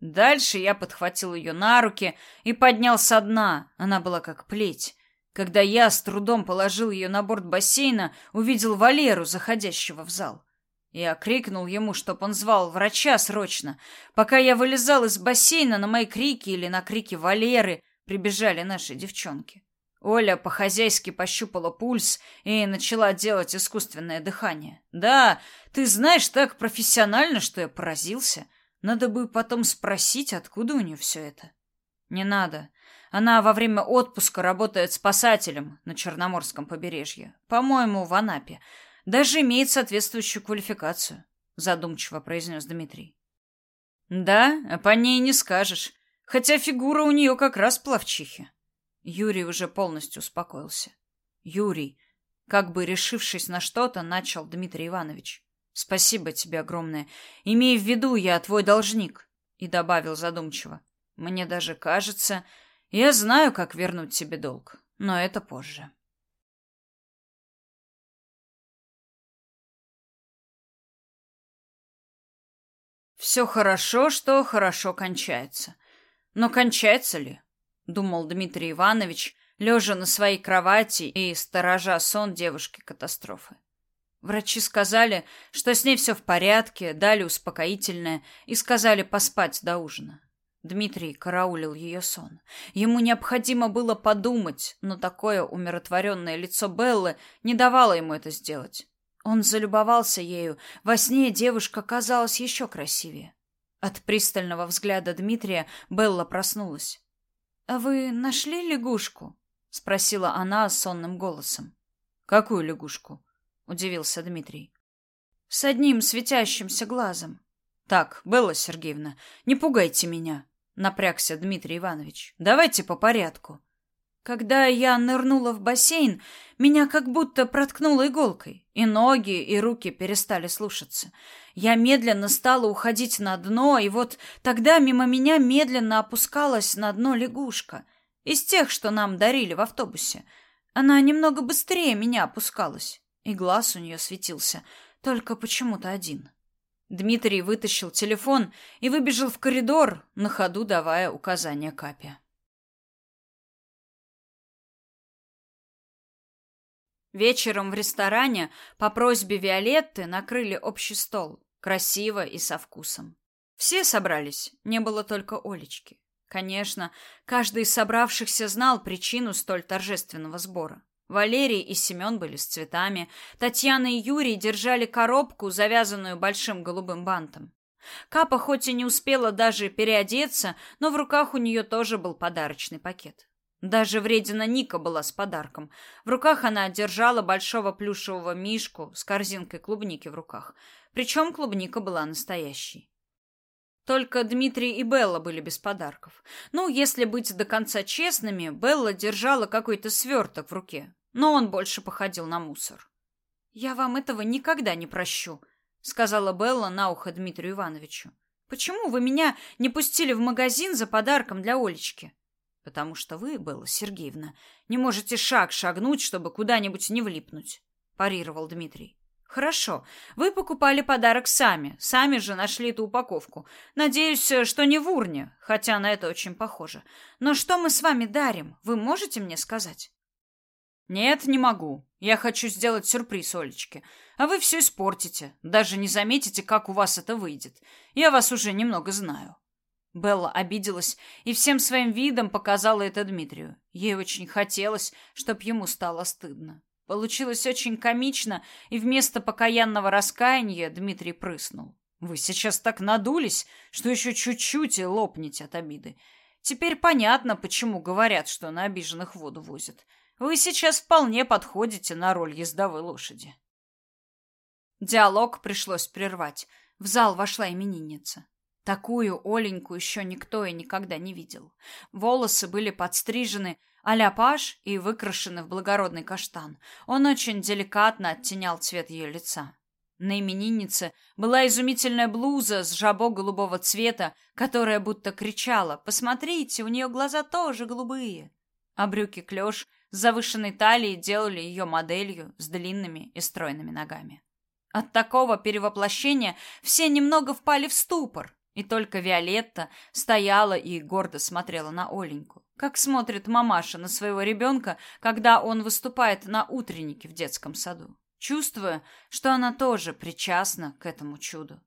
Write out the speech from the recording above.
Дальше я подхватил ее на руки и поднял со дна. Она была как плеть. Когда я с трудом положил ее на борт бассейна, увидел Валеру, заходящего в зал. Я крикнул ему, чтоб он звал врача срочно. Пока я вылезал из бассейна, на мои крики или на крики Валеры прибежали наши девчонки. Оля по-хозяйски пощупала пульс и начала делать искусственное дыхание. Да, ты знаешь так профессионально, что я поразился. Надо бы потом спросить, откуда у нее все это. Не надо. Она во время отпуска работает спасателем на Черноморском побережье. По-моему, в Анапе. Даже имеет соответствующую квалификацию, задумчиво произнес Дмитрий. Да, а по ней не скажешь. Хотя фигура у нее как раз плавчихи. Юрий уже полностью успокоился. Юрий, как бы решившись на что-то, начал Дмитрий Иванович. Спасибо тебе огромное. Имей в виду, я твой должник, и добавил задумчиво. Мне даже кажется, я знаю, как вернуть тебе долг, но это позже. Все хорошо, что хорошо кончается. Но кончается ли? Думал Дмитрий Иванович, лежа на своей кровати и сторожа сон девушки-катастрофы. Врачи сказали, что с ней все в порядке, дали успокоительное и сказали поспать до ужина. Дмитрий караулил ее сон. Ему необходимо было подумать, но такое умиротворенное лицо Беллы не давало ему это сделать. Он залюбовался ею. Во сне девушка казалась еще красивее. От пристального взгляда Дмитрия Белла проснулась. «А вы нашли лягушку?» — спросила она сонным голосом. «Какую лягушку?» — удивился Дмитрий. «С одним светящимся глазом». «Так, Белла Сергеевна, не пугайте меня», — напрягся Дмитрий Иванович. «Давайте по порядку». Когда я нырнула в бассейн, меня как будто проткнуло иголкой, и ноги, и руки перестали слушаться. Я медленно стала уходить на дно, и вот тогда мимо меня медленно опускалась на дно лягушка из тех, что нам дарили в автобусе. Она немного быстрее меня опускалась, и глаз у нее светился, только почему-то один. Дмитрий вытащил телефон и выбежал в коридор, на ходу давая указания Капе. Вечером в ресторане по просьбе Виолетты накрыли общий стол, красиво и со вкусом. Все собрались, не было только Олечки. Конечно, каждый из собравшихся знал причину столь торжественного сбора. Валерий и Семен были с цветами, Татьяна и Юрий держали коробку, завязанную большим голубым бантом. Капа хоть и не успела даже переодеться, но в руках у нее тоже был подарочный пакет. Даже вредина Ника была с подарком. В руках она держала большого плюшевого мишку с корзинкой клубники в руках. Причем клубника была настоящей. Только Дмитрий и Белла были без подарков. Ну, если быть до конца честными, Белла держала какой-то сверток в руке, но он больше походил на мусор. «Я вам этого никогда не прощу», — сказала Белла на ухо Дмитрию Ивановичу. «Почему вы меня не пустили в магазин за подарком для Олечки?» потому что вы, Белла Сергеевна, не можете шаг шагнуть, чтобы куда-нибудь не влипнуть, парировал Дмитрий. Хорошо, вы покупали подарок сами, сами же нашли эту упаковку. Надеюсь, что не в урне, хотя на это очень похоже. Но что мы с вами дарим, вы можете мне сказать? Нет, не могу. Я хочу сделать сюрприз Олечке, а вы все испортите, даже не заметите, как у вас это выйдет. Я вас уже немного знаю. Белла обиделась и всем своим видом показала это Дмитрию. Ей очень хотелось, чтоб ему стало стыдно. Получилось очень комично, и вместо покаянного раскаяния Дмитрий прыснул. Вы сейчас так надулись, что еще чуть-чуть и лопнете от обиды. Теперь понятно, почему говорят, что на обиженных воду возят. Вы сейчас вполне подходите на роль ездовой лошади. Диалог пришлось прервать. В зал вошла именинница. Такую Оленьку еще никто и никогда не видел. Волосы были подстрижены а-ля паж и выкрашены в благородный каштан. Он очень деликатно оттенял цвет ее лица. На имениннице была изумительная блуза с жабо голубого цвета, которая будто кричала «Посмотрите, у нее глаза тоже голубые!» А брюки клеш с завышенной талией делали ее моделью с длинными и стройными ногами. От такого перевоплощения все немного впали в ступор, И только Виолетта стояла и гордо смотрела на Оленьку, как смотрит мамаша на своего ребенка, когда он выступает на утреннике в детском саду, чувствуя, что она тоже причастна к этому чуду.